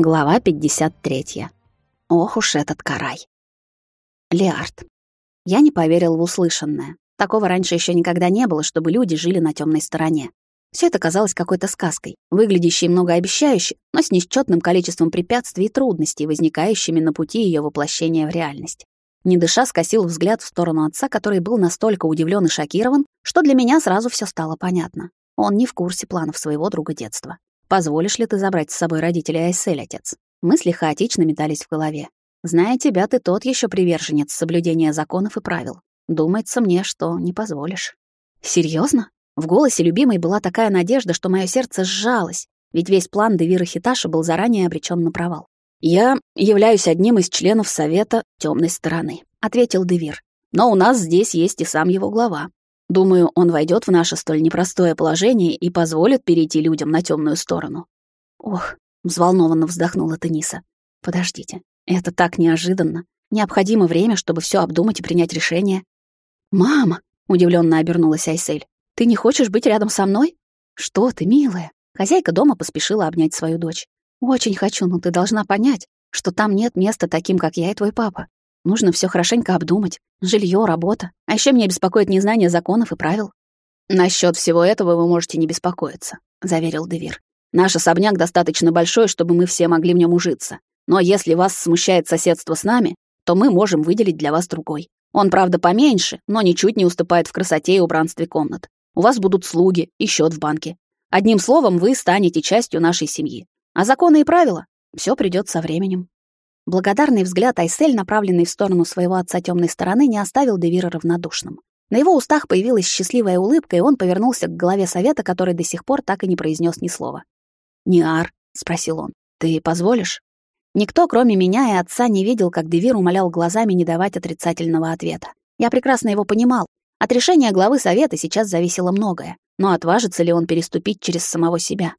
Глава 53. Ох уж этот карай. Лиард. Я не поверил в услышанное. Такого раньше еще никогда не было, чтобы люди жили на темной стороне. Все это казалось какой-то сказкой, выглядящей многообещающе, но с несчетным количеством препятствий и трудностей, возникающими на пути ее воплощения в реальность. Не дыша, скосил взгляд в сторону отца, который был настолько удивлен и шокирован, что для меня сразу все стало понятно. Он не в курсе планов своего друга детства. Позволишь ли ты забрать с собой родителей Айсель, отец? Мысли хаотично метались в голове. Зная тебя, ты тот еще приверженец соблюдения законов и правил. Думается мне, что не позволишь. Серьезно? В голосе любимой была такая надежда, что мое сердце сжалось, ведь весь план Девира Хиташа был заранее обречен на провал. «Я являюсь одним из членов Совета темной стороны», — ответил Девир. «Но у нас здесь есть и сам его глава. Думаю, он войдет в наше столь непростое положение и позволит перейти людям на темную сторону. Ох, взволнованно вздохнула Тениса. Подождите, это так неожиданно. Необходимо время, чтобы все обдумать и принять решение. Мама, удивленно обернулась Айсель. Ты не хочешь быть рядом со мной? Что ты, милая? Хозяйка дома поспешила обнять свою дочь. Очень хочу, но ты должна понять, что там нет места таким, как я и твой папа. Нужно все хорошенько обдумать. Жилье, работа. А еще меня беспокоит незнание законов и правил. Насчет всего этого вы можете не беспокоиться, заверил Девир. Наш особняк достаточно большой, чтобы мы все могли в нем ужиться. Но если вас смущает соседство с нами, то мы можем выделить для вас другой. Он, правда, поменьше, но ничуть не уступает в красоте и убранстве комнат. У вас будут слуги и счет в банке. Одним словом, вы станете частью нашей семьи. А законы и правила все придет со временем. Благодарный взгляд Айсель, направленный в сторону своего отца темной стороны, не оставил Девира равнодушным. На его устах появилась счастливая улыбка, и он повернулся к главе совета, который до сих пор так и не произнес ни слова. «Ниар», — спросил он, — «ты позволишь?» Никто, кроме меня и отца, не видел, как Девир умолял глазами не давать отрицательного ответа. Я прекрасно его понимал. От решения главы совета сейчас зависело многое, но отважится ли он переступить через самого себя?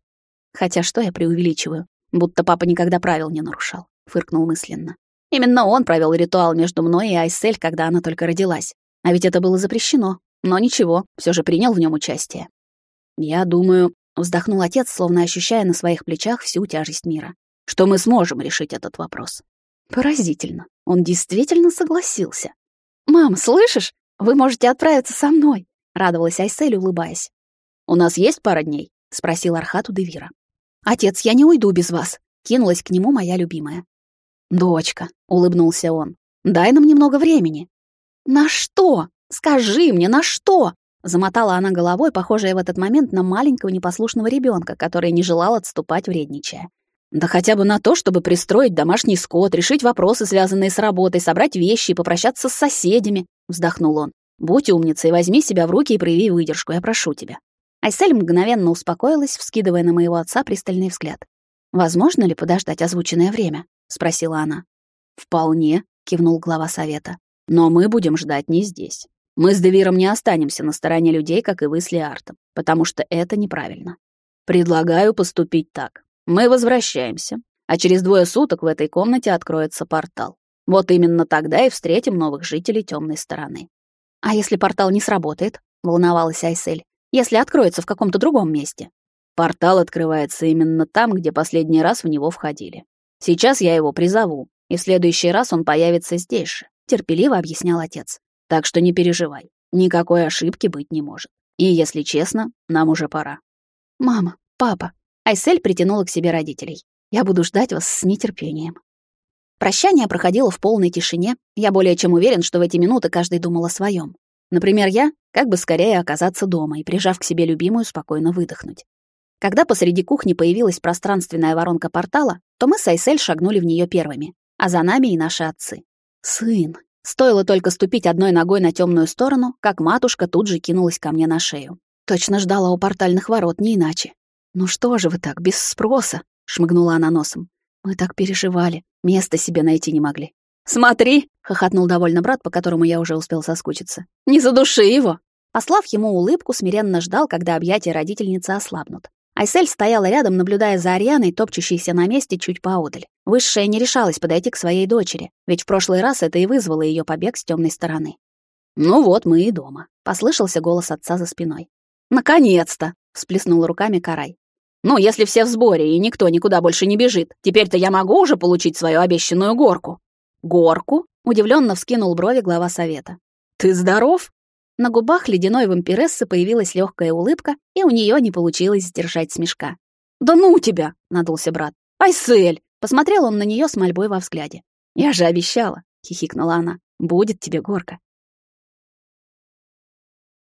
Хотя что я преувеличиваю? Будто папа никогда правил не нарушал фыркнул мысленно. Именно он провел ритуал между мной и Айсель, когда она только родилась. А ведь это было запрещено. Но ничего, все же принял в нем участие. Я думаю, вздохнул отец, словно ощущая на своих плечах всю тяжесть мира, что мы сможем решить этот вопрос. Поразительно. Он действительно согласился. «Мам, слышишь? Вы можете отправиться со мной», — радовалась Айсель, улыбаясь. «У нас есть пара дней?» — спросил Архат у Девира. «Отец, я не уйду без вас», — кинулась к нему моя любимая. «Дочка», — улыбнулся он, — «дай нам немного времени». «На что? Скажи мне, на что?» Замотала она головой, похожая в этот момент на маленького непослушного ребенка, который не желал отступать, вредничая. «Да хотя бы на то, чтобы пристроить домашний скот, решить вопросы, связанные с работой, собрать вещи и попрощаться с соседями», — вздохнул он. «Будь умницей, возьми себя в руки и прояви выдержку, я прошу тебя». Айсель мгновенно успокоилась, вскидывая на моего отца пристальный взгляд. «Возможно ли подождать озвученное время?» Спросила она. Вполне, кивнул глава совета. Но мы будем ждать не здесь. Мы с Девиром не останемся на стороне людей, как и вы с Леартом, потому что это неправильно. Предлагаю поступить так. Мы возвращаемся, а через двое суток в этой комнате откроется портал. Вот именно тогда и встретим новых жителей темной стороны. А если портал не сработает? волновалась Айсель. Если откроется в каком-то другом месте. Портал открывается именно там, где последний раз в него входили. Сейчас я его призову, и в следующий раз он появится здесь же», — терпеливо объяснял отец. «Так что не переживай, никакой ошибки быть не может. И, если честно, нам уже пора». «Мама, папа», Айсель притянула к себе родителей. «Я буду ждать вас с нетерпением». Прощание проходило в полной тишине. Я более чем уверен, что в эти минуты каждый думал о своем. Например, я, как бы скорее оказаться дома и, прижав к себе любимую, спокойно выдохнуть. Когда посреди кухни появилась пространственная воронка портала, то мы с Айсель шагнули в нее первыми, а за нами и наши отцы. Сын. Стоило только ступить одной ногой на темную сторону, как матушка тут же кинулась ко мне на шею. Точно ждала у портальных ворот, не иначе. «Ну что же вы так, без спроса?» — шмыгнула она носом. «Мы так переживали, места себе найти не могли». «Смотри!» — хохотнул довольно брат, по которому я уже успел соскучиться. «Не задуши его!» Послав ему улыбку, смиренно ждал, когда объятия родительницы ослабнут. Айсель стояла рядом, наблюдая за Арианой, топчущейся на месте чуть поодаль. Высшая не решалась подойти к своей дочери, ведь в прошлый раз это и вызвало ее побег с темной стороны. «Ну вот, мы и дома», — послышался голос отца за спиной. «Наконец-то!» — всплеснула руками Карай. Ну, если все в сборе и никто никуда больше не бежит, теперь-то я могу уже получить свою обещанную горку». «Горку?» — удивленно вскинул брови глава совета. «Ты здоров?» На губах ледяной вампирессы появилась легкая улыбка, и у нее не получилось сдержать смешка. «Да ну тебя!» — надулся брат. «Айсель!» — посмотрел он на нее с мольбой во взгляде. «Я же обещала!» — хихикнула она. «Будет тебе горка!»